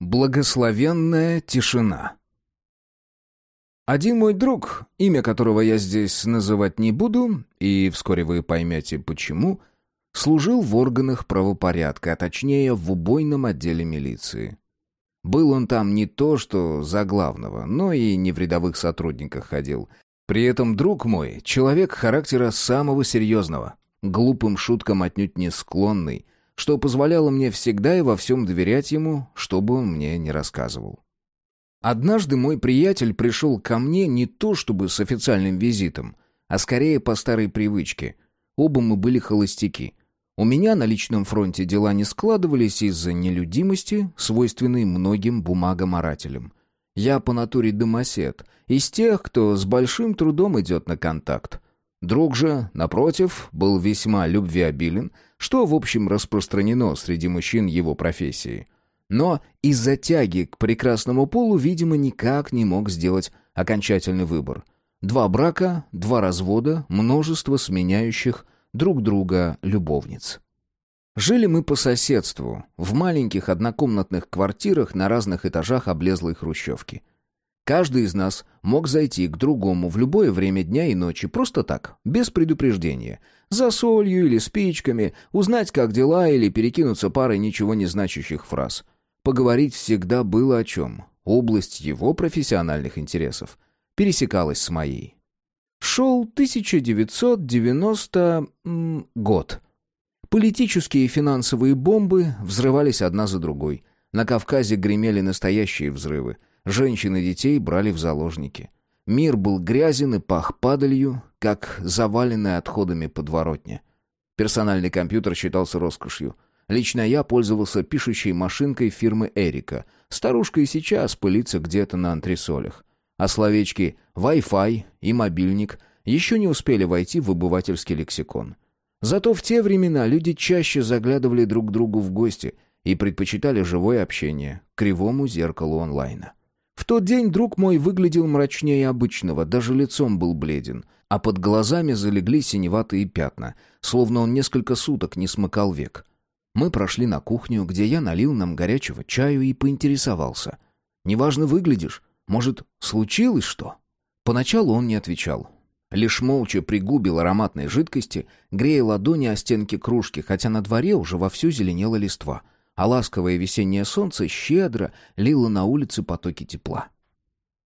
Благословенная тишина. Один мой друг, имя которого я здесь называть не буду, и вскоре вы поймете почему, служил в органах правопорядка, а точнее в убойном отделе милиции. Был он там не то что за главного, но и не в рядовых сотрудниках ходил. При этом друг мой — человек характера самого серьезного, глупым шуткам отнюдь не склонный, что позволяло мне всегда и во всем доверять ему, что бы он мне не рассказывал. Однажды мой приятель пришел ко мне не то чтобы с официальным визитом, а скорее по старой привычке. Оба мы были холостяки. У меня на личном фронте дела не складывались из-за нелюдимости, свойственной многим бумагоморателям. Я по натуре домосед, из тех, кто с большим трудом идет на контакт. Друг же, напротив, был весьма любвеобилен, что, в общем, распространено среди мужчин его профессии. Но из-за тяги к прекрасному полу, видимо, никак не мог сделать окончательный выбор. Два брака, два развода, множество сменяющих друг друга любовниц. Жили мы по соседству, в маленьких однокомнатных квартирах на разных этажах облезлой хрущевки – Каждый из нас мог зайти к другому в любое время дня и ночи, просто так, без предупреждения. За солью или спичками, узнать, как дела, или перекинуться парой ничего не значащих фраз. Поговорить всегда было о чем. Область его профессиональных интересов пересекалась с моей. Шел 1990 год. Политические и финансовые бомбы взрывались одна за другой. На Кавказе гремели настоящие взрывы – Женщин и детей брали в заложники. Мир был грязен и пах падалью, как заваленная отходами подворотня. Персональный компьютер считался роскошью. Лично я пользовался пишущей машинкой фирмы «Эрика». Старушка и сейчас пылится где-то на антресолях. А словечки Wi-Fi и мобильник еще не успели войти в обывательский лексикон. Зато в те времена люди чаще заглядывали друг к другу в гости и предпочитали живое общение кривому зеркалу онлайна. В тот день друг мой выглядел мрачнее обычного, даже лицом был бледен, а под глазами залегли синеватые пятна, словно он несколько суток не смыкал век. Мы прошли на кухню, где я налил нам горячего чаю и поинтересовался. «Неважно выглядишь. Может, случилось что?» Поначалу он не отвечал. Лишь молча пригубил ароматной жидкости, грея ладони о стенки кружки, хотя на дворе уже вовсю зеленела листва — а ласковое весеннее солнце щедро лило на улице потоки тепла.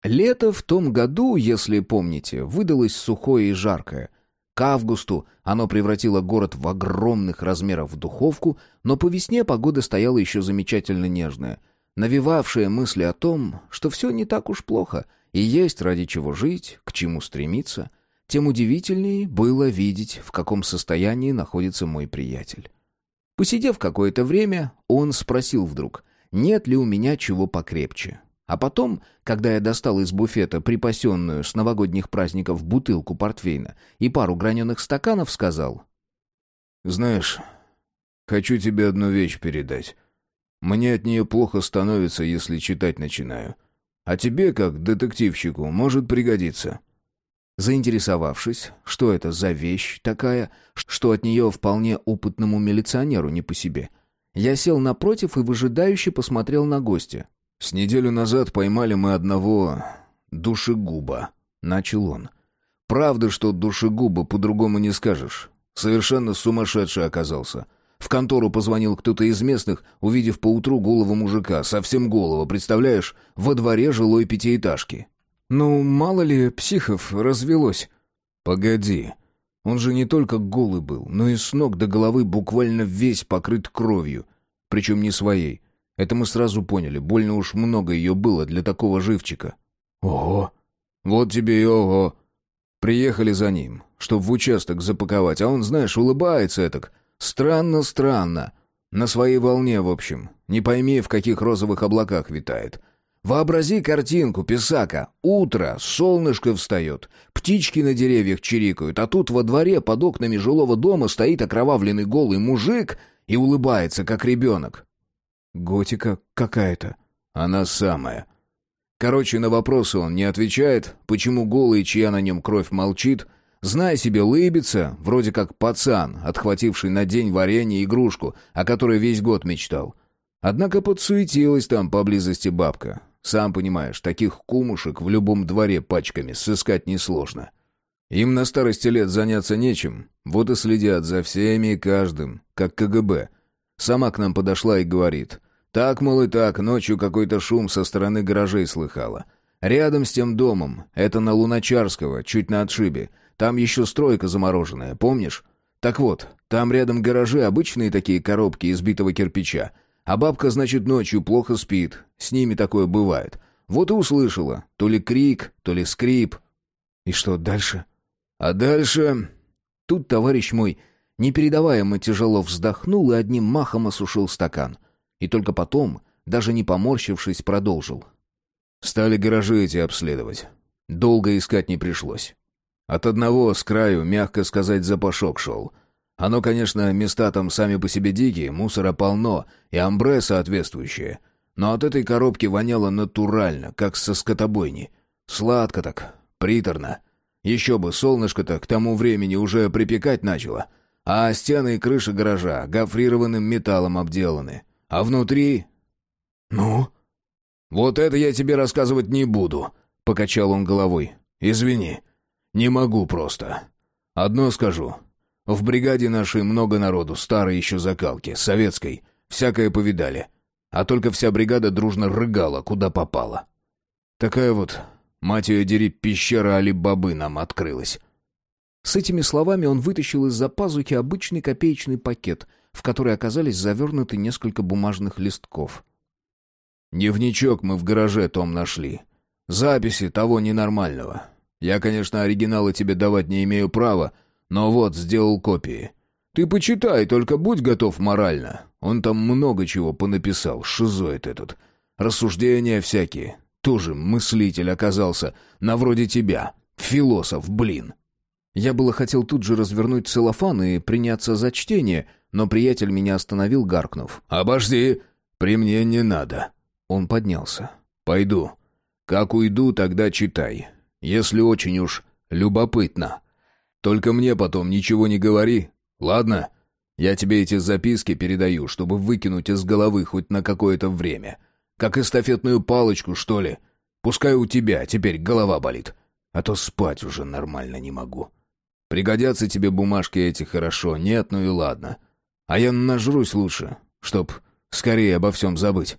Лето в том году, если помните, выдалось сухое и жаркое. К августу оно превратило город в огромных размеров духовку, но по весне погода стояла еще замечательно нежная, навевавшая мысли о том, что все не так уж плохо, и есть ради чего жить, к чему стремиться, тем удивительнее было видеть, в каком состоянии находится мой приятель. Посидев какое-то время, он спросил вдруг, нет ли у меня чего покрепче. А потом, когда я достал из буфета припасенную с новогодних праздников бутылку портвейна и пару граненых стаканов, сказал... «Знаешь, хочу тебе одну вещь передать. Мне от нее плохо становится, если читать начинаю. А тебе, как детективщику, может пригодиться». Заинтересовавшись, что это за вещь такая, что от нее вполне опытному милиционеру не по себе, я сел напротив и выжидающе посмотрел на гостя. «С неделю назад поймали мы одного душегуба», — начал он. «Правда, что душегуба по-другому не скажешь. Совершенно сумасшедший оказался. В контору позвонил кто-то из местных, увидев поутру голову мужика, совсем голого, представляешь, во дворе жилой пятиэтажки. «Ну, мало ли психов развелось». «Погоди. Он же не только голый был, но и с ног до головы буквально весь покрыт кровью. Причем не своей. Это мы сразу поняли. Больно уж много ее было для такого живчика». «Ого!» «Вот тебе и ого!» Приехали за ним, чтоб в участок запаковать, а он, знаешь, улыбается этак. Странно-странно. На своей волне, в общем. Не пойми, в каких розовых облаках витает. Вообрази картинку, писака. Утро, солнышко встает, птички на деревьях чирикают, а тут во дворе под окнами жилого дома стоит окровавленный голый мужик и улыбается, как ребенок. Готика какая-то. Она самая. Короче, на вопросы он не отвечает, почему голый, чья на нем кровь молчит, зная себе лыбится, вроде как пацан, отхвативший на день варенье игрушку, о которой весь год мечтал. Однако подсуетилась там поблизости бабка. Сам понимаешь, таких кумушек в любом дворе пачками сыскать несложно. Им на старости лет заняться нечем, вот и следят за всеми и каждым, как КГБ. Сама к нам подошла и говорит. Так, мол, и так, ночью какой-то шум со стороны гаражей слыхала. Рядом с тем домом, это на Луначарского, чуть на отшибе. Там еще стройка замороженная, помнишь? Так вот, там рядом гаражи, обычные такие коробки из битого кирпича. А бабка, значит, ночью плохо спит. С ними такое бывает. Вот и услышала. То ли крик, то ли скрип. И что дальше? А дальше... Тут товарищ мой непередаваемо тяжело вздохнул и одним махом осушил стакан. И только потом, даже не поморщившись, продолжил. Стали гаражи эти обследовать. Долго искать не пришлось. От одного с краю, мягко сказать, запашок шел. Оно, конечно, места там сами по себе дикие, мусора полно, и амбре соответствующее. Но от этой коробки воняло натурально, как со скотобойни. Сладко так, приторно. Еще бы, солнышко-то к тому времени уже припекать начало. А стены и крыша гаража гофрированным металлом обделаны. А внутри... «Ну?» «Вот это я тебе рассказывать не буду», — покачал он головой. «Извини, не могу просто. Одно скажу. В бригаде нашей много народу, старой еще закалки, советской, всякое повидали. А только вся бригада дружно рыгала, куда попала. Такая вот, мать ее дери, пещера Али-Бабы нам открылась». С этими словами он вытащил из-за пазухи обычный копеечный пакет, в который оказались завернуты несколько бумажных листков. Дневничок мы в гараже том нашли. Записи того ненормального. Я, конечно, оригиналы тебе давать не имею права, но вот сделал копии. Ты почитай, только будь готов морально. Он там много чего понаписал, шизоид этот. Рассуждения всякие. Тоже мыслитель оказался, на вроде тебя. Философ, блин. Я было хотел тут же развернуть целлофан и приняться за чтение, но приятель меня остановил, гаркнув. «Обожди! При мне не надо!» Он поднялся. «Пойду. Как уйду, тогда читай. Если очень уж любопытно. Только мне потом ничего не говори, ладно? Я тебе эти записки передаю, чтобы выкинуть из головы хоть на какое-то время. Как эстафетную палочку, что ли? Пускай у тебя теперь голова болит. А то спать уже нормально не могу. Пригодятся тебе бумажки эти хорошо, нет, ну и ладно. А я нажрусь лучше, чтоб скорее обо всем забыть».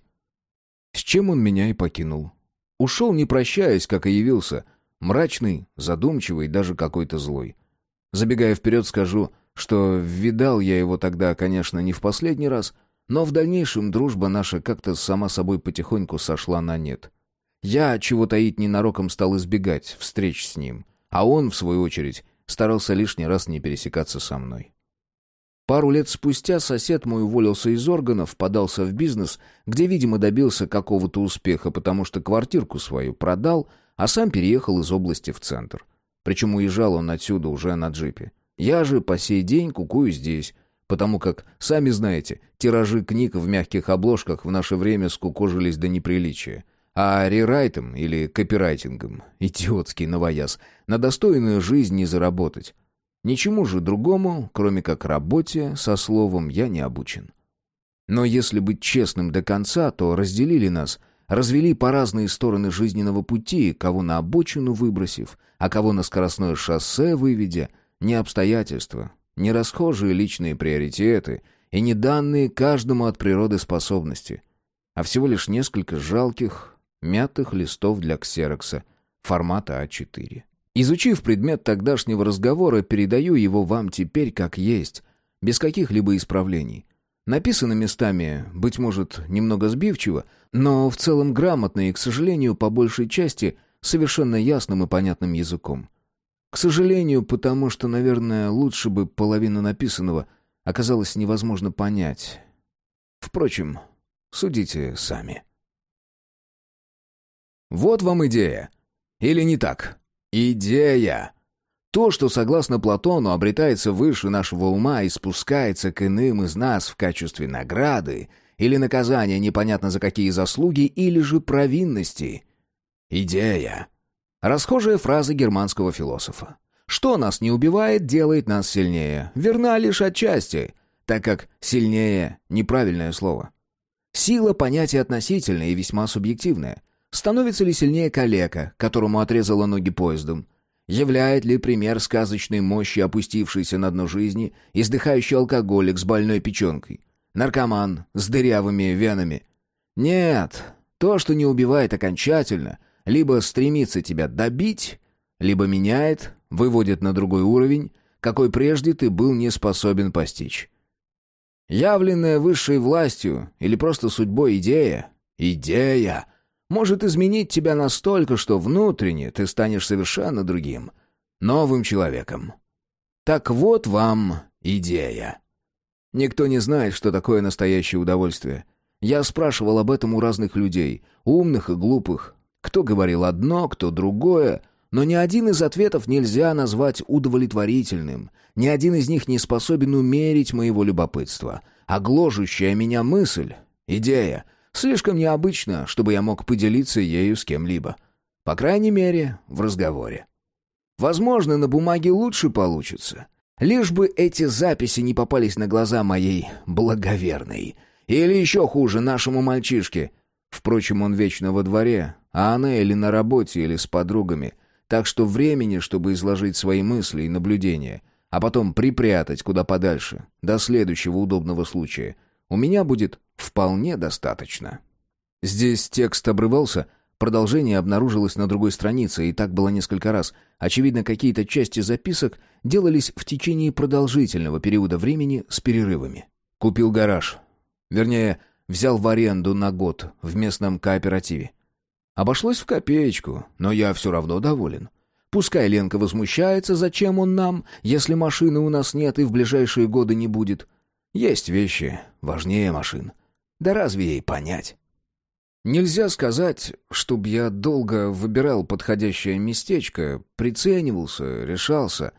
С чем он меня и покинул. Ушел, не прощаясь, как и явился. Мрачный, задумчивый, даже какой-то злой. Забегая вперед, скажу, что видал я его тогда, конечно, не в последний раз, но в дальнейшем дружба наша как-то сама собой потихоньку сошла на нет. Я, чего таить ненароком, стал избегать встреч с ним, а он, в свою очередь, старался лишний раз не пересекаться со мной. Пару лет спустя сосед мой уволился из органов, подался в бизнес, где, видимо, добился какого-то успеха, потому что квартирку свою продал, а сам переехал из области в центр. Причем уезжал он отсюда уже на джипе. Я же по сей день кукую здесь, потому как, сами знаете, тиражи книг в мягких обложках в наше время скукожились до неприличия. А рерайтом или копирайтингом, идиотский новояз, на достойную жизнь не заработать. Ничему же другому, кроме как работе, со словом, я не обучен. Но если быть честным до конца, то разделили нас, развели по разные стороны жизненного пути, кого на обочину выбросив, а кого на скоростное шоссе выведя, не обстоятельства, не расхожие личные приоритеты и не данные каждому от природы способности, а всего лишь несколько жалких, мятых листов для ксерокса формата А4. Изучив предмет тогдашнего разговора, передаю его вам теперь как есть, без каких-либо исправлений. Написано местами, быть может, немного сбивчиво, но в целом грамотно и, к сожалению, по большей части, совершенно ясным и понятным языком. К сожалению, потому что, наверное, лучше бы половину написанного оказалось невозможно понять. Впрочем, судите сами. Вот вам идея. Или не так? Идея. То, что, согласно Платону, обретается выше нашего ума и спускается к иным из нас в качестве награды или наказания непонятно за какие заслуги или же провинности. Идея. Расхожая фраза германского философа. Что нас не убивает, делает нас сильнее. Верна лишь отчасти, так как «сильнее» — неправильное слово. Сила — понятие относительное и весьма субъективное. Становится ли сильнее калека, которому отрезала ноги поездом? Являет ли пример сказочной мощи, опустившейся на дно жизни, издыхающий алкоголик с больной печенкой? Наркоман с дырявыми венами? Нет, то, что не убивает окончательно, либо стремится тебя добить, либо меняет, выводит на другой уровень, какой прежде ты был не способен постичь. Явленная высшей властью или просто судьбой идея, идея, может изменить тебя настолько, что внутренне ты станешь совершенно другим, новым человеком. Так вот вам идея. Никто не знает, что такое настоящее удовольствие. Я спрашивал об этом у разных людей, умных и глупых. Кто говорил одно, кто другое, но ни один из ответов нельзя назвать удовлетворительным. Ни один из них не способен умерить моего любопытства. А гложущая меня мысль, идея, слишком необычна, чтобы я мог поделиться ею с кем-либо. По крайней мере, в разговоре. Возможно, на бумаге лучше получится. Лишь бы эти записи не попались на глаза моей благоверной. Или еще хуже, нашему мальчишке. Впрочем, он вечно во дворе, а она или на работе, или с подругами. Так что времени, чтобы изложить свои мысли и наблюдения, а потом припрятать куда подальше, до следующего удобного случая, у меня будет вполне достаточно. Здесь текст обрывался, продолжение обнаружилось на другой странице, и так было несколько раз. Очевидно, какие-то части записок делались в течение продолжительного периода времени с перерывами. Купил гараж. Вернее, взял в аренду на год в местном кооперативе. Обошлось в копеечку, но я все равно доволен. Пускай Ленка возмущается, зачем он нам, если машины у нас нет и в ближайшие годы не будет. Есть вещи важнее машин. Да разве ей понять? Нельзя сказать, чтобы я долго выбирал подходящее местечко, приценивался, решался.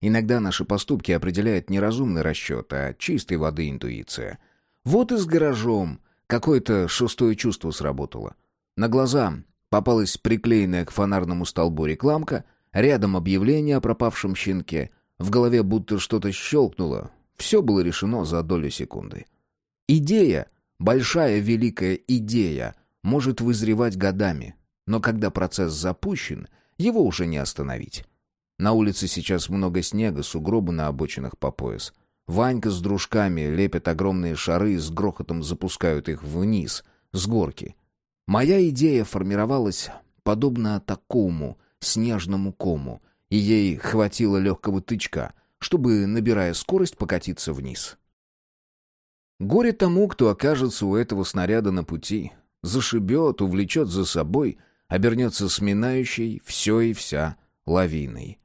Иногда наши поступки определяет не разумный расчет, а чистой воды интуиция. Вот и с гаражом какое-то шестое чувство сработало. На глаза попалась приклеенная к фонарному столбу рекламка, рядом объявление о пропавшем щенке, в голове будто что-то щелкнуло. Все было решено за долю секунды. Идея, большая великая идея, может вызревать годами, но когда процесс запущен, его уже не остановить. На улице сейчас много снега, сугробы на обочинах по пояс. Ванька с дружками лепят огромные шары и с грохотом запускают их вниз, с горки. Моя идея формировалась подобно такому снежному кому, и ей хватило легкого тычка, чтобы, набирая скорость, покатиться вниз. Горе тому, кто окажется у этого снаряда на пути, зашибет, увлечет за собой, обернется сминающей все и вся лавиной.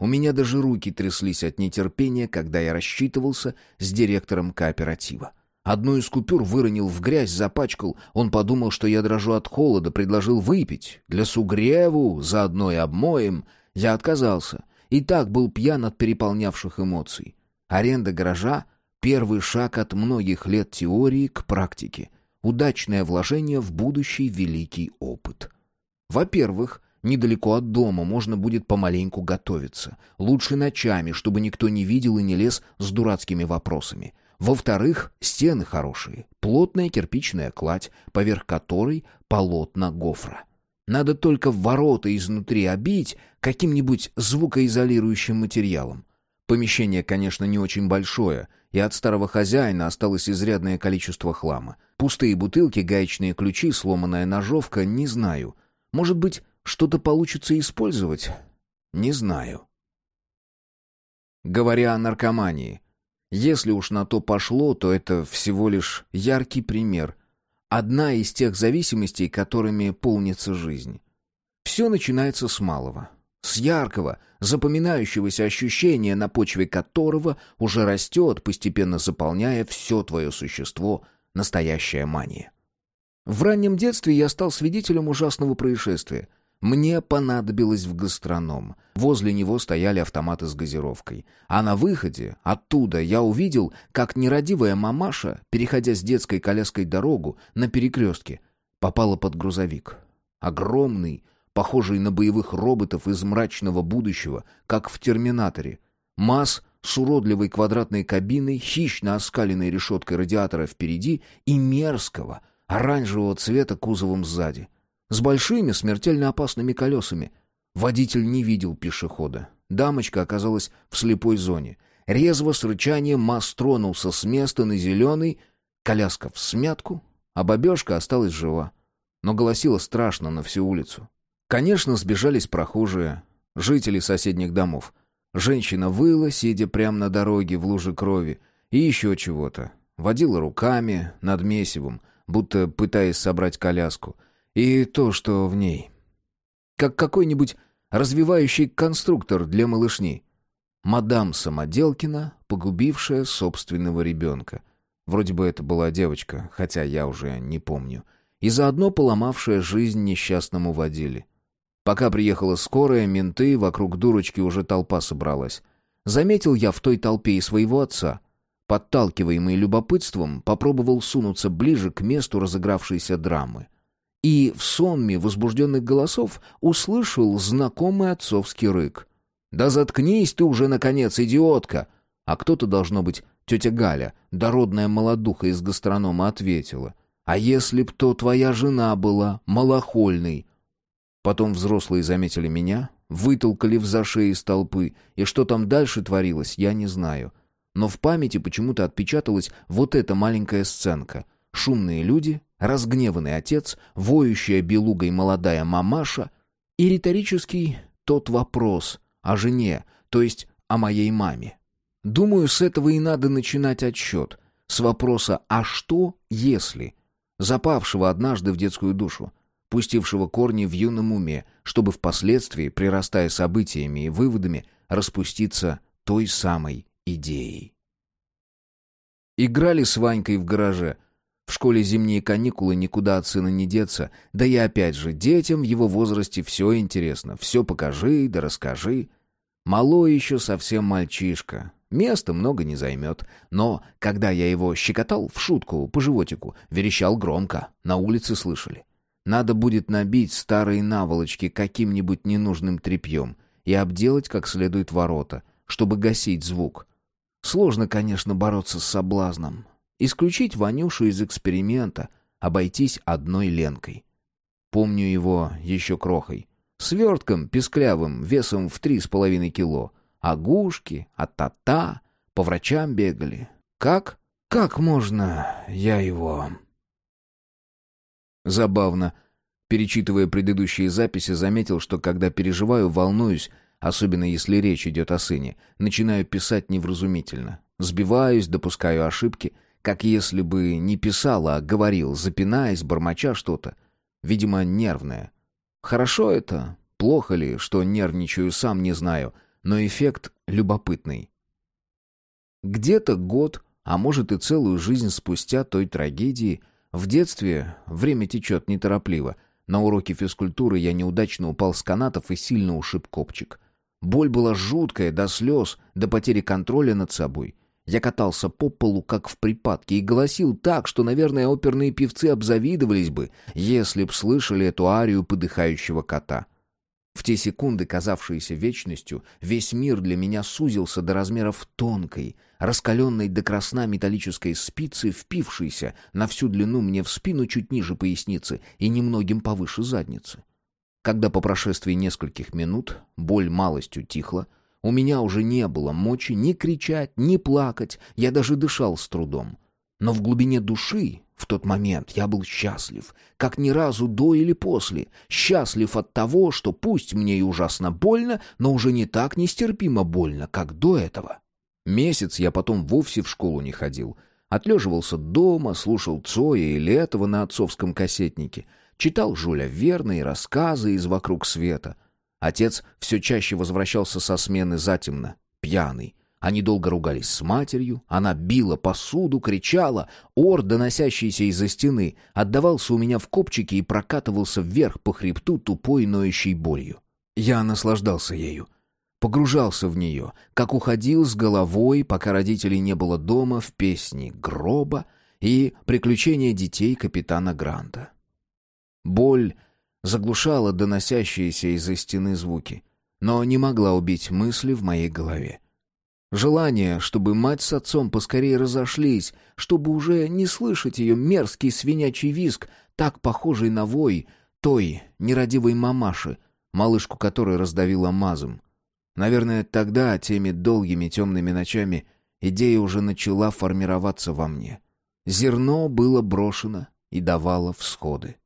У меня даже руки тряслись от нетерпения, когда я рассчитывался с директором кооператива. Одну из купюр выронил в грязь, запачкал. Он подумал, что я дрожу от холода, предложил выпить. Для сугреву, заодно и обмоем. Я отказался. И так был пьян от переполнявших эмоций. Аренда гаража — первый шаг от многих лет теории к практике. Удачное вложение в будущий великий опыт. Во-первых, недалеко от дома можно будет помаленьку готовиться. Лучше ночами, чтобы никто не видел и не лез с дурацкими вопросами. Во-вторых, стены хорошие, плотная кирпичная кладь, поверх которой полотна гофра. Надо только ворота изнутри обить каким-нибудь звукоизолирующим материалом. Помещение, конечно, не очень большое, и от старого хозяина осталось изрядное количество хлама. Пустые бутылки, гаечные ключи, сломанная ножовка, не знаю. Может быть, что-то получится использовать? Не знаю. Говоря о наркомании, если уж на то пошло, то это всего лишь яркий пример. Одна из тех зависимостей, которыми полнится жизнь. Все начинается с малого. С яркого, запоминающегося ощущения, на почве которого уже растет, постепенно заполняя все твое существо, настоящая мания. В раннем детстве я стал свидетелем ужасного происшествия. Мне понадобилось в гастроном. Возле него стояли автоматы с газировкой. А на выходе, оттуда, я увидел, как нерадивая мамаша, переходя с детской коляской дорогу на перекрестке, попала под грузовик. Огромный, похожий на боевых роботов из мрачного будущего, как в «Терминаторе». МАЗ с уродливой квадратной кабиной, хищно оскаленной решеткой радиатора впереди и мерзкого, оранжевого цвета кузовом сзади. С большими смертельно опасными колесами. Водитель не видел пешехода. Дамочка оказалась в слепой зоне. Резво с рычанием МАЗ тронулся с места на зеленый, коляска в смятку, а бабешка осталась жива. Но голосила страшно на всю улицу. Конечно, сбежались прохожие, жители соседних домов. Женщина выла, сидя прямо на дороге в луже крови, и еще чего-то. Водила руками над месивом, будто пытаясь собрать коляску. И то, что в ней. Как какой-нибудь развивающий конструктор для малышни. Мадам Самоделкина, погубившая собственного ребенка. Вроде бы это была девочка, хотя я уже не помню. И заодно поломавшая жизнь несчастному водиле. Пока приехала скорая, менты, вокруг дурочки уже толпа собралась. Заметил я в той толпе и своего отца. Подталкиваемый любопытством, попробовал сунуться ближе к месту разыгравшейся драмы. И в сонме возбужденных голосов услышал знакомый отцовский рык. «Да заткнись ты уже, наконец, идиотка!» А кто-то, должно быть, тетя Галя, дородная молодуха из гастронома, ответила. «А если б то твоя жена была, малохольной?» Потом взрослые заметили меня, вытолкали в зашей из толпы, и что там дальше творилось, я не знаю. Но в памяти почему-то отпечаталась вот эта маленькая сценка. Шумные люди, разгневанный отец, воющая белугой молодая мамаша и риторический тот вопрос о жене, то есть о моей маме. Думаю, с этого и надо начинать отсчет. С вопроса «А что, если?» запавшего однажды в детскую душу пустившего корни в юном уме, чтобы впоследствии, прирастая событиями и выводами, распуститься той самой идеей. Играли с Ванькой в гараже. В школе зимние каникулы никуда от сына не деться, да и опять же, детям в его возрасте все интересно, все покажи да расскажи. Малой еще совсем мальчишка, места много не займет, но когда я его щекотал в шутку по животику, верещал громко, на улице слышали. Надо будет набить старые наволочки каким-нибудь ненужным тряпьем и обделать как следует ворота, чтобы гасить звук. Сложно, конечно, бороться с соблазном. Исключить Ванюшу из эксперимента, обойтись одной ленкой. Помню его еще крохой. Свертком песклявым, весом в три с половиной кило. А гушки, а та-та, по врачам бегали. Как? Как можно я его... Забавно. Перечитывая предыдущие записи, заметил, что когда переживаю, волнуюсь, особенно если речь идет о сыне, начинаю писать невразумительно. Сбиваюсь, допускаю ошибки, как если бы не писал, а говорил, запинаясь, бормоча что-то. Видимо, нервное. Хорошо это? Плохо ли, что нервничаю, сам не знаю, но эффект любопытный. Где-то год, а может и целую жизнь спустя той трагедии — в детстве время течет неторопливо. На уроке физкультуры я неудачно упал с канатов и сильно ушиб копчик. Боль была жуткая, до слез, до потери контроля над собой. Я катался по полу, как в припадке, и голосил так, что, наверное, оперные певцы обзавидовались бы, если б слышали эту арию подыхающего кота. В те секунды, казавшиеся вечностью, весь мир для меня сузился до размеров тонкой, раскаленной до красна металлической спицы, впившейся на всю длину мне в спину чуть ниже поясницы и немногим повыше задницы. Когда по прошествии нескольких минут боль малостью тихла, у меня уже не было мочи ни кричать, ни плакать, я даже дышал с трудом. Но в глубине души в тот момент я был счастлив, как ни разу до или после. Счастлив от того, что пусть мне и ужасно больно, но уже не так нестерпимо больно, как до этого. Месяц я потом вовсе в школу не ходил. Отлеживался дома, слушал Цоя и Летова на отцовском кассетнике, читал Жуля Верна и рассказы из «Вокруг света». Отец все чаще возвращался со смены затемно, пьяный, они долго ругались с матерью, она била посуду, кричала. Ор, доносящийся из-за стены, отдавался у меня в копчике и прокатывался вверх по хребту тупой ноющей болью. Я наслаждался ею. Погружался в нее, как уходил с головой, пока родителей не было дома, в песни гроба и приключения детей капитана Гранта. Боль заглушала доносящиеся из-за стены звуки, но не могла убить мысли в моей голове. Желание, чтобы мать с отцом поскорее разошлись, чтобы уже не слышать ее мерзкий свинячий визг, так похожий на вой той нерадивой мамаши, малышку которой раздавила мазом. Наверное, тогда, теми долгими темными ночами, идея уже начала формироваться во мне. Зерно было брошено и давало всходы.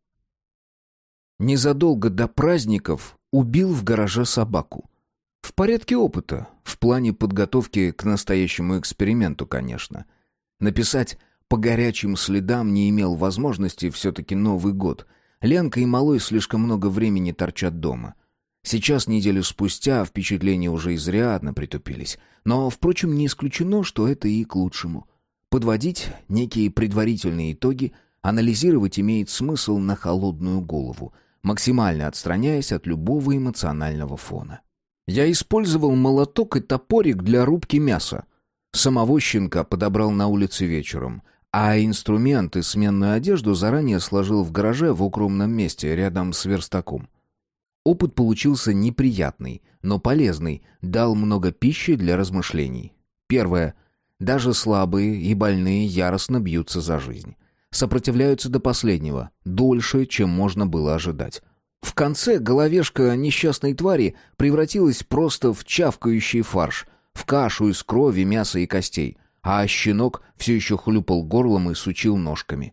Незадолго до праздников убил в гараже собаку. В порядке опыта, в плане подготовки к настоящему эксперименту, конечно. Написать по горячим следам не имел возможности, все-таки Новый год. Ленка и Малой слишком много времени торчат дома. Сейчас, неделю спустя, впечатления уже изрядно притупились. Но, впрочем, не исключено, что это и к лучшему. Подводить некие предварительные итоги, анализировать имеет смысл на холодную голову, максимально отстраняясь от любого эмоционального фона. Я использовал молоток и топорик для рубки мяса. Самого щенка подобрал на улице вечером, а инструменты и сменную одежду заранее сложил в гараже в укромном месте рядом с верстаком. Опыт получился неприятный, но полезный, дал много пищи для размышлений. Первое. Даже слабые и больные яростно бьются за жизнь. Сопротивляются до последнего, дольше, чем можно было ожидать. В конце головешка несчастной твари превратилась просто в чавкающий фарш, в кашу из крови, мяса и костей, а щенок все еще хлюпал горлом и сучил ножками.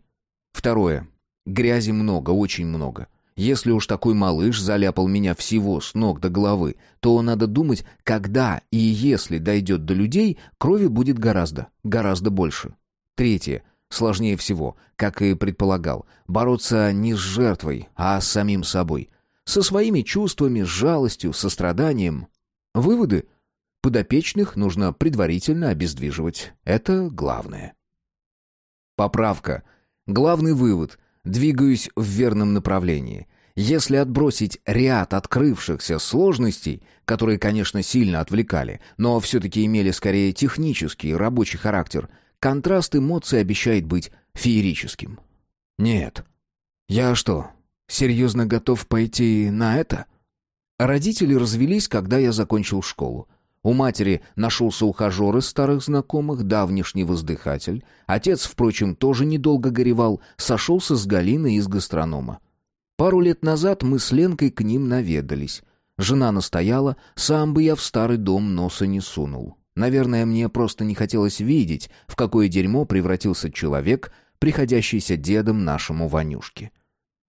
Второе. Грязи много, очень много. Если уж такой малыш заляпал меня всего с ног до головы, то надо думать, когда и если дойдет до людей, крови будет гораздо, гораздо больше. Третье. Сложнее всего, как и предполагал, бороться не с жертвой, а с самим собой. Со своими чувствами, жалостью, состраданием. Выводы? Подопечных нужно предварительно обездвиживать. Это главное. Поправка. Главный вывод. Двигаюсь в верном направлении. Если отбросить ряд открывшихся сложностей, которые, конечно, сильно отвлекали, но все-таки имели скорее технический рабочий характер – Контраст эмоций обещает быть феерическим. Нет. Я что, серьезно готов пойти на это? Родители развелись, когда я закончил школу. У матери нашелся ухажер из старых знакомых, давнишний воздыхатель. Отец, впрочем, тоже недолго горевал, сошелся с Галиной из гастронома. Пару лет назад мы с Ленкой к ним наведались. Жена настояла, сам бы я в старый дом носа не сунул. Наверное, мне просто не хотелось видеть, в какое дерьмо превратился человек, приходящийся дедом нашему Ванюшке.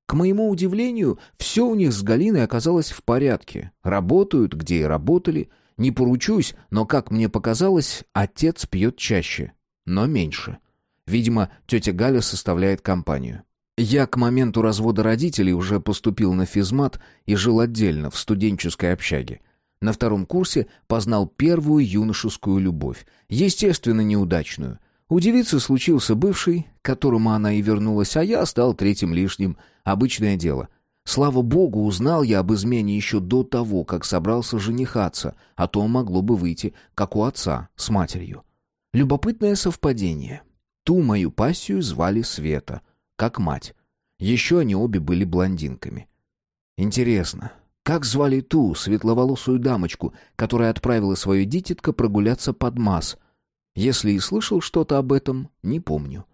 К моему удивлению, все у них с Галиной оказалось в порядке. Работают, где и работали. Не поручусь, но, как мне показалось, отец пьет чаще, но меньше. Видимо, тетя Галя составляет компанию. Я к моменту развода родителей уже поступил на физмат и жил отдельно, в студенческой общаге. На втором курсе познал первую юношескую любовь, естественно, неудачную. У девицы случился бывший, к которому она и вернулась, а я стал третьим лишним. Обычное дело. Слава богу, узнал я об измене еще до того, как собрался женихаться, а то могло бы выйти, как у отца с матерью. Любопытное совпадение. Ту мою пассию звали Света, как мать. Еще они обе были блондинками. Интересно, как звали ту светловолосую дамочку, которая отправила свое дитятко прогуляться под масс? Если и слышал что-то об этом, не помню.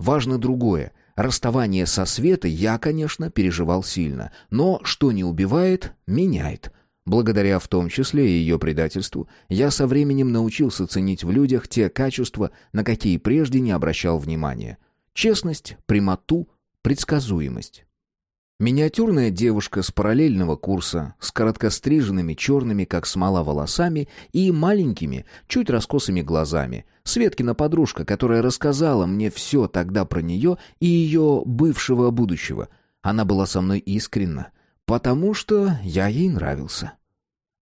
Важно другое. Расставание со Светой я, конечно, переживал сильно, но что не убивает, меняет. Благодаря в том числе и ее предательству, я со временем научился ценить в людях те качества, на какие прежде не обращал внимания. Честность, прямоту, предсказуемость. Миниатюрная девушка с параллельного курса, с короткостриженными черными, как смола, волосами и маленькими, чуть раскосыми глазами. Светкина подружка, которая рассказала мне все тогда про нее и ее бывшего будущего. Она была со мной искренна, потому что я ей нравился.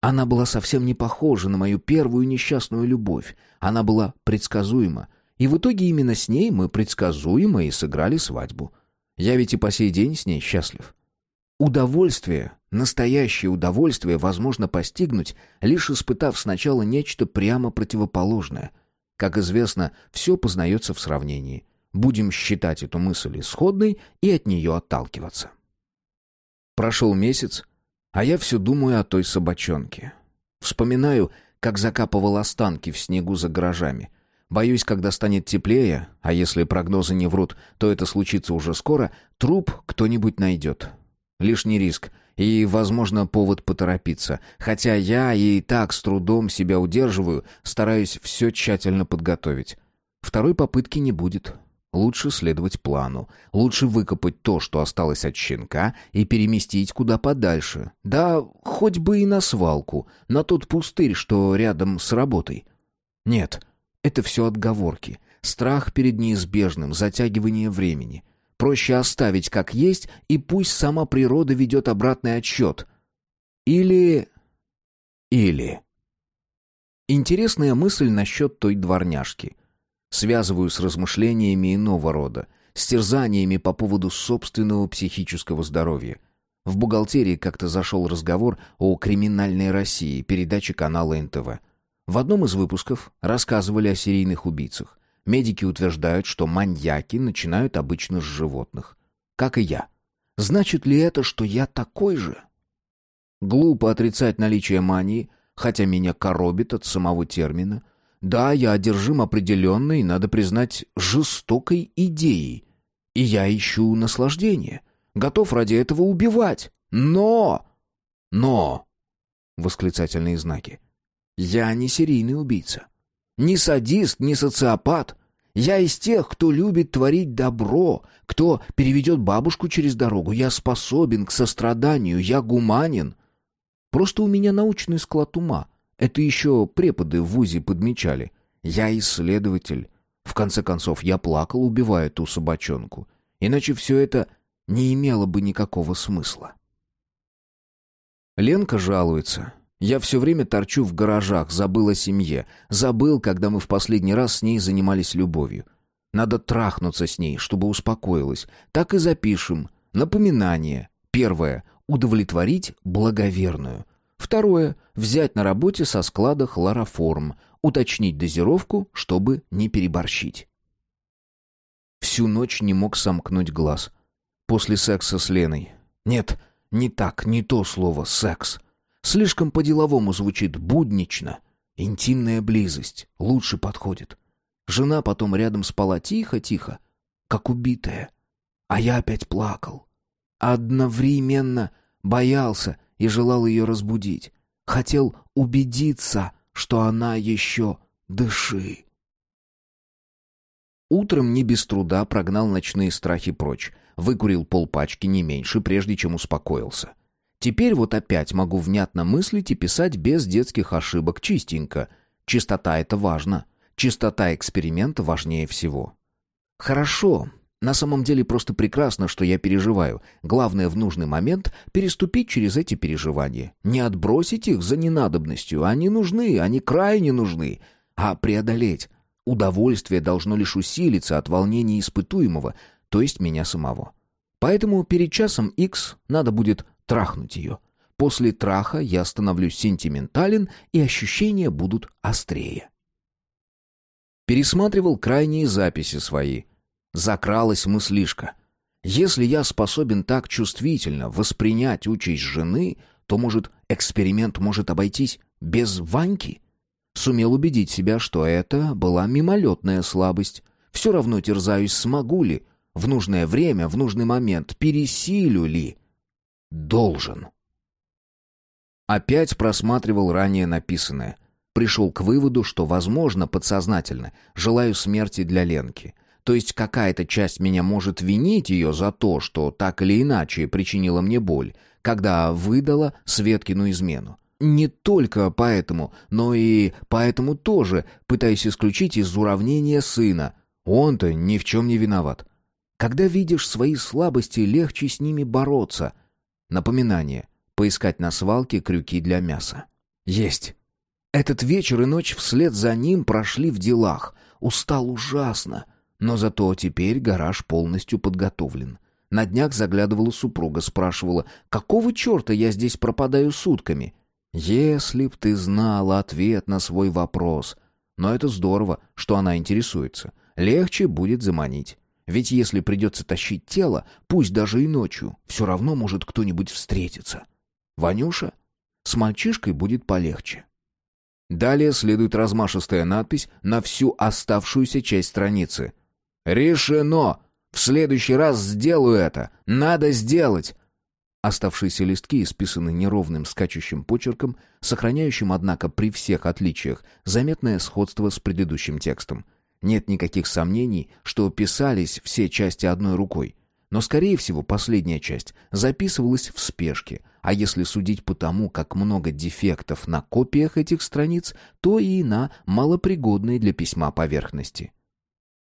Она была совсем не похожа на мою первую несчастную любовь. Она была предсказуема. И в итоге именно с ней мы предсказуемо и сыграли свадьбу. Я ведь и по сей день с ней счастлив. Удовольствие, настоящее удовольствие возможно постигнуть, лишь испытав сначала нечто прямо противоположное. Как известно, все познается в сравнении. Будем считать эту мысль исходной и от нее отталкиваться. Прошел месяц, а я все думаю о той собачонке. Вспоминаю, как закапывал останки в снегу за гаражами. Боюсь, когда станет теплее, а если прогнозы не врут, то это случится уже скоро, труп кто-нибудь найдет. Лишний риск и, возможно, повод поторопиться. Хотя я и так с трудом себя удерживаю, стараюсь все тщательно подготовить. Второй попытки не будет. Лучше следовать плану. Лучше выкопать то, что осталось от щенка, и переместить куда подальше. Да, хоть бы и на свалку, на тот пустырь, что рядом с работой. Нет, это все отговорки. Страх перед неизбежным, затягивание времени. Проще оставить как есть, и пусть сама природа ведет обратный отсчет. Или... Или... Интересная мысль насчет той дворняжки — связываю с размышлениями иного рода, с терзаниями по поводу собственного психического здоровья. В бухгалтерии как-то зашел разговор о криминальной России, передаче канала НТВ. В одном из выпусков рассказывали о серийных убийцах. Медики утверждают, что маньяки начинают обычно с животных. Как и я. Значит ли это, что я такой же? Глупо отрицать наличие мании, хотя меня коробит от самого термина – да, я одержим определенной, надо признать, жестокой идеей. И я ищу наслаждение. Готов ради этого убивать. Но! Но! Восклицательные знаки. Я не серийный убийца. Не садист, не социопат. Я из тех, кто любит творить добро, кто переведет бабушку через дорогу. Я способен к состраданию, я гуманен. Просто у меня научный склад ума — это еще преподы в ВУЗе подмечали. Я исследователь. В конце концов, я плакал, убивая ту собачонку. Иначе все это не имело бы никакого смысла. Ленка жалуется. Я все время торчу в гаражах, забыл о семье. Забыл, когда мы в последний раз с ней занимались любовью. Надо трахнуться с ней, чтобы успокоилась. Так и запишем. Напоминание. Первое. Удовлетворить благоверную. Второе — взять на работе со склада хлороформ, уточнить дозировку, чтобы не переборщить. Всю ночь не мог сомкнуть глаз. После секса с Леной. Нет, не так, не то слово «секс». Слишком по-деловому звучит буднично. Интимная близость лучше подходит. Жена потом рядом спала тихо-тихо, как убитая. А я опять плакал. Одновременно боялся и желал ее разбудить. Хотел убедиться, что она еще дыши. Утром не без труда прогнал ночные страхи прочь, выкурил полпачки не меньше, прежде чем успокоился. Теперь вот опять могу внятно мыслить и писать без детских ошибок, чистенько. Чистота — это важно. Чистота эксперимента важнее всего. Хорошо, на самом деле просто прекрасно, что я переживаю. Главное в нужный момент переступить через эти переживания. Не отбросить их за ненадобностью. Они нужны, они крайне нужны. А преодолеть. Удовольствие должно лишь усилиться от волнения испытуемого, то есть меня самого. Поэтому перед часом X надо будет трахнуть ее. После траха я становлюсь сентиментален, и ощущения будут острее. Пересматривал крайние записи свои – Закралась мыслишка. Если я способен так чувствительно воспринять участь жены, то, может, эксперимент может обойтись без Ваньки? Сумел убедить себя, что это была мимолетная слабость. Все равно терзаюсь, смогу ли, в нужное время, в нужный момент, пересилю ли. Должен. Опять просматривал ранее написанное. Пришел к выводу, что, возможно, подсознательно желаю смерти для Ленки — то есть какая-то часть меня может винить ее за то, что так или иначе причинила мне боль, когда выдала Светкину измену. Не только поэтому, но и поэтому тоже пытаюсь исключить из уравнения сына. Он-то ни в чем не виноват. Когда видишь свои слабости, легче с ними бороться. Напоминание. Поискать на свалке крюки для мяса. Есть. Этот вечер и ночь вслед за ним прошли в делах. Устал ужасно. Но зато теперь гараж полностью подготовлен. На днях заглядывала супруга, спрашивала, какого черта я здесь пропадаю сутками? Если б ты знала ответ на свой вопрос. Но это здорово, что она интересуется. Легче будет заманить. Ведь если придется тащить тело, пусть даже и ночью, все равно может кто-нибудь встретиться. Ванюша? С мальчишкой будет полегче. Далее следует размашистая надпись на всю оставшуюся часть страницы. «Решено! В следующий раз сделаю это! Надо сделать!» Оставшиеся листки исписаны неровным скачущим почерком, сохраняющим, однако, при всех отличиях, заметное сходство с предыдущим текстом. Нет никаких сомнений, что писались все части одной рукой. Но, скорее всего, последняя часть записывалась в спешке, а если судить по тому, как много дефектов на копиях этих страниц, то и на малопригодной для письма поверхности.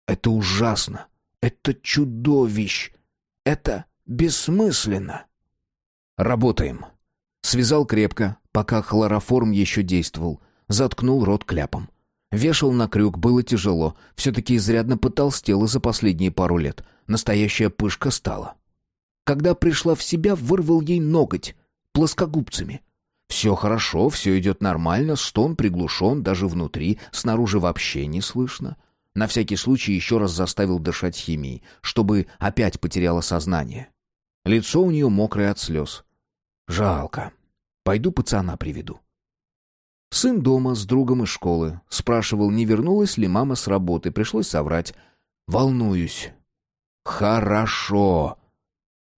«Это ужасно! Это чудовищ! Это бессмысленно!» «Работаем!» Связал крепко, пока хлороформ еще действовал, заткнул рот кляпом. Вешал на крюк было тяжело, все-таки изрядно потолстело за последние пару лет. Настоящая пышка стала. Когда пришла в себя, вырвал ей ноготь плоскогубцами. Все хорошо, все идет нормально, стон приглушен даже внутри, снаружи вообще не слышно. На всякий случай еще раз заставил дышать химией, чтобы опять потеряла сознание. Лицо у нее мокрое от слез. Жалко. Пойду пацана приведу. Сын дома с другом из школы. Спрашивал, не вернулась ли мама с работы. Пришлось соврать. Волнуюсь. Хорошо.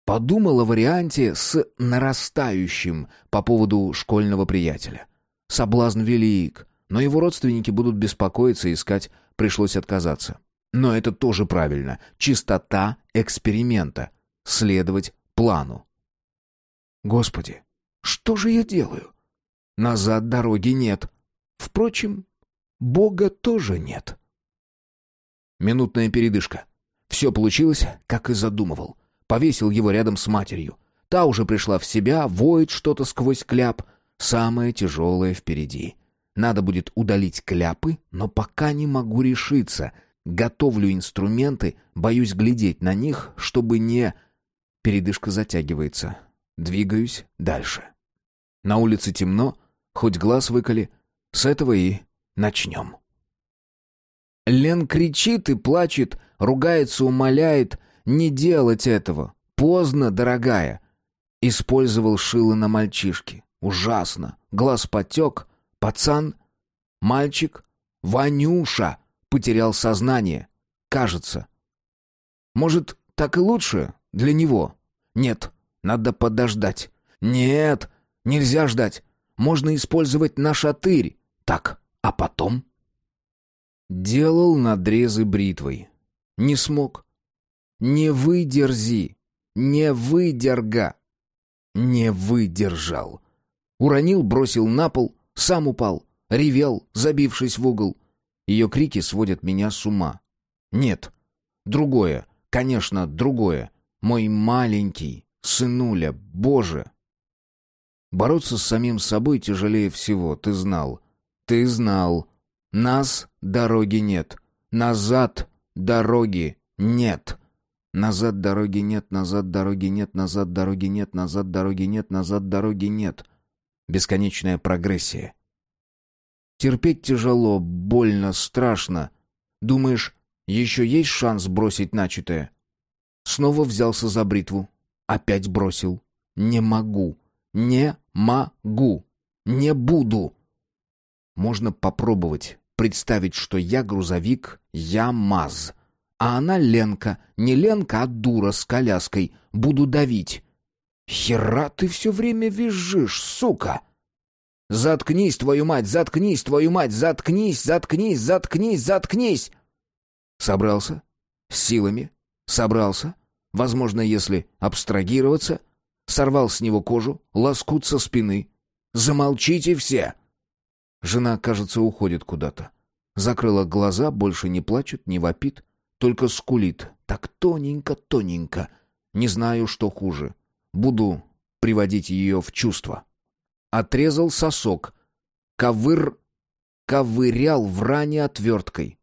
Подумал о варианте с нарастающим по поводу школьного приятеля. Соблазн велик, но его родственники будут беспокоиться и искать. Пришлось отказаться. Но это тоже правильно. Чистота эксперимента. Следовать плану. Господи, что же я делаю? Назад дороги нет. Впрочем, Бога тоже нет. Минутная передышка. Все получилось, как и задумывал. Повесил его рядом с матерью. Та уже пришла в себя, воет что-то сквозь кляп. Самое тяжелое впереди. Надо будет удалить кляпы, но пока не могу решиться. Готовлю инструменты, боюсь глядеть на них, чтобы не... Передышка затягивается. Двигаюсь дальше. На улице темно, Хоть глаз выколи. С этого и начнем. Лен кричит и плачет, ругается, умоляет. Не делать этого. Поздно, дорогая. Использовал шило на мальчишке. Ужасно. Глаз потек. Пацан. Мальчик. Ванюша. Потерял сознание. Кажется. Может, так и лучше для него? Нет, надо подождать. Нет, нельзя ждать можно использовать на шатырь. Так, а потом? Делал надрезы бритвой. Не смог. Не выдерзи. Не выдерга. Не выдержал. Уронил, бросил на пол, сам упал. Ревел, забившись в угол. Ее крики сводят меня с ума. Нет. Другое. Конечно, другое. Мой маленький, сынуля, боже, Бороться с самим собой тяжелее всего, ты знал. Ты знал. Нас дороги нет. Назад дороги нет. Назад дороги нет, назад дороги нет, назад дороги нет, назад дороги нет, назад дороги нет. Бесконечная прогрессия. Терпеть тяжело, больно, страшно. Думаешь, еще есть шанс бросить начатое? Снова взялся за бритву. Опять бросил. Не могу. Не могу. Не буду. Можно попробовать представить, что я грузовик, я МАЗ. А она Ленка. Не Ленка, а дура с коляской. Буду давить. Хера ты все время визжишь, сука! Заткнись, твою мать, заткнись, твою мать, заткнись, заткнись, заткнись, заткнись! Собрался? С силами? Собрался? Возможно, если абстрагироваться, сорвал с него кожу, лоскут со спины. «Замолчите все!» Жена, кажется, уходит куда-то. Закрыла глаза, больше не плачет, не вопит, только скулит. Так тоненько-тоненько. Не знаю, что хуже. Буду приводить ее в чувство. Отрезал сосок. Ковыр... Ковырял в ране отверткой.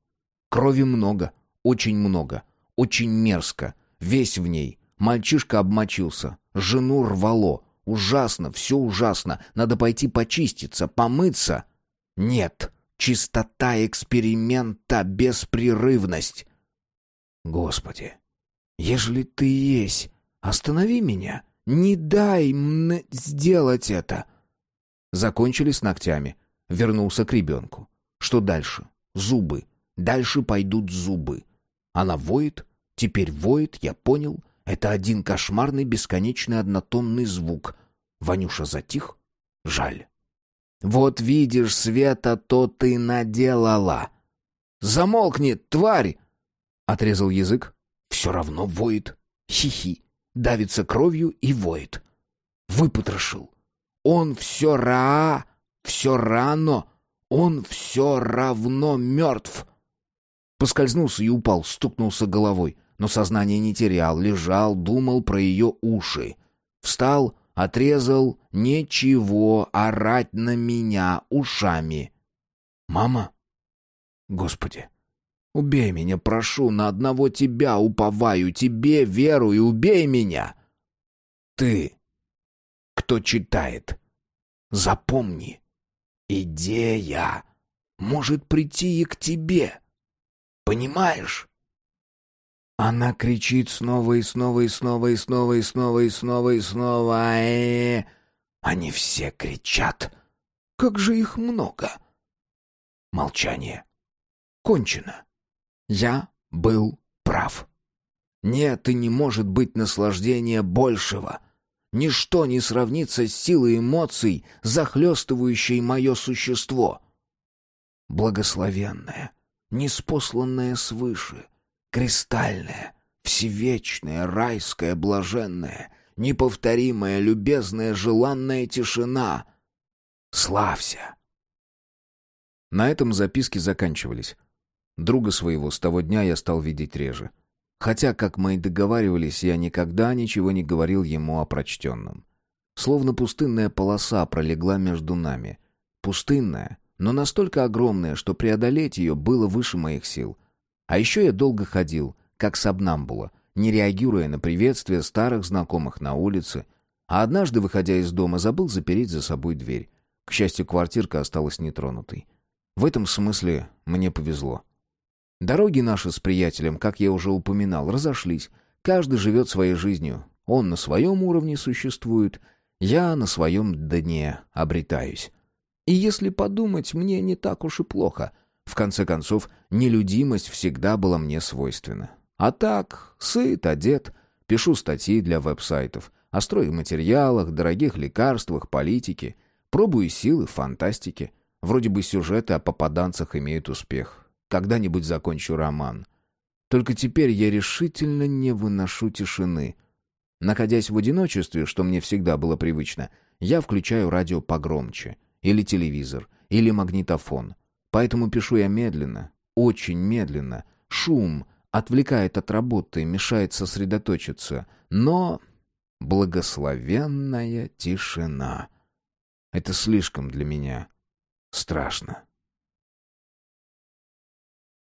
Крови много, очень много, очень мерзко. Весь в ней. Мальчишка обмочился. Жену рвало. Ужасно, все ужасно. Надо пойти почиститься, помыться. Нет, чистота эксперимента, беспрерывность. Господи, ежели ты есть, останови меня. Не дай мне сделать это. Закончили с ногтями. Вернулся к ребенку. Что дальше? Зубы. Дальше пойдут зубы. Она воет, теперь воет, я понял. Это один кошмарный бесконечный однотонный звук. Ванюша затих. Жаль. «Вот видишь, Света, то ты наделала!» «Замолкни, тварь!» Отрезал язык. Все равно воет. Хихи. Давится кровью и воет. Выпотрошил. Он все ра... Все рано. Он все равно мертв. Поскользнулся и упал, стукнулся головой. Но сознание не терял, лежал, думал про ее уши. Встал, отрезал, ничего, орать на меня ушами. «Мама?» «Господи!» Убей меня, прошу, на одного тебя уповаю, тебе верую, убей меня. Ты, кто читает, запомни, идея может прийти и к тебе. Понимаешь? Она кричит снова и снова и снова и снова и снова и снова и снова. Э. Они все кричат. Как же их много. Молчание. Кончено. Я был прав. Нет и не может быть наслаждения большего. Ничто не сравнится с силой эмоций, захлестывающей мое существо. Благословенное, неспосланное свыше, кристальное, всевечное, райское, блаженное, неповторимая, любезная, желанная тишина. Славься! На этом записки заканчивались. Друга своего с того дня я стал видеть реже. Хотя, как мы и договаривались, я никогда ничего не говорил ему о прочтенном. Словно пустынная полоса пролегла между нами. Пустынная, но настолько огромная, что преодолеть ее было выше моих сил. А еще я долго ходил, как сабнамбула, не реагируя на приветствия старых знакомых на улице, а однажды, выходя из дома, забыл запереть за собой дверь. К счастью, квартирка осталась нетронутой. В этом смысле мне повезло. Дороги наши с приятелем, как я уже упоминал, разошлись. Каждый живет своей жизнью. Он на своем уровне существует, я на своем дне обретаюсь. И если подумать, мне не так уж и плохо. В конце концов, нелюдимость всегда была мне свойственна. А так, сыт, одет, пишу статьи для веб-сайтов, о стройматериалах, дорогих лекарствах, политике, пробую силы в фантастике. Вроде бы сюжеты о попаданцах имеют успех. Когда-нибудь закончу роман. Только теперь я решительно не выношу тишины. Находясь в одиночестве, что мне всегда было привычно, я включаю радио погромче, или телевизор, или магнитофон. Поэтому пишу я медленно, очень медленно. Шум отвлекает от работы, мешает сосредоточиться. Но благословенная тишина. Это слишком для меня страшно.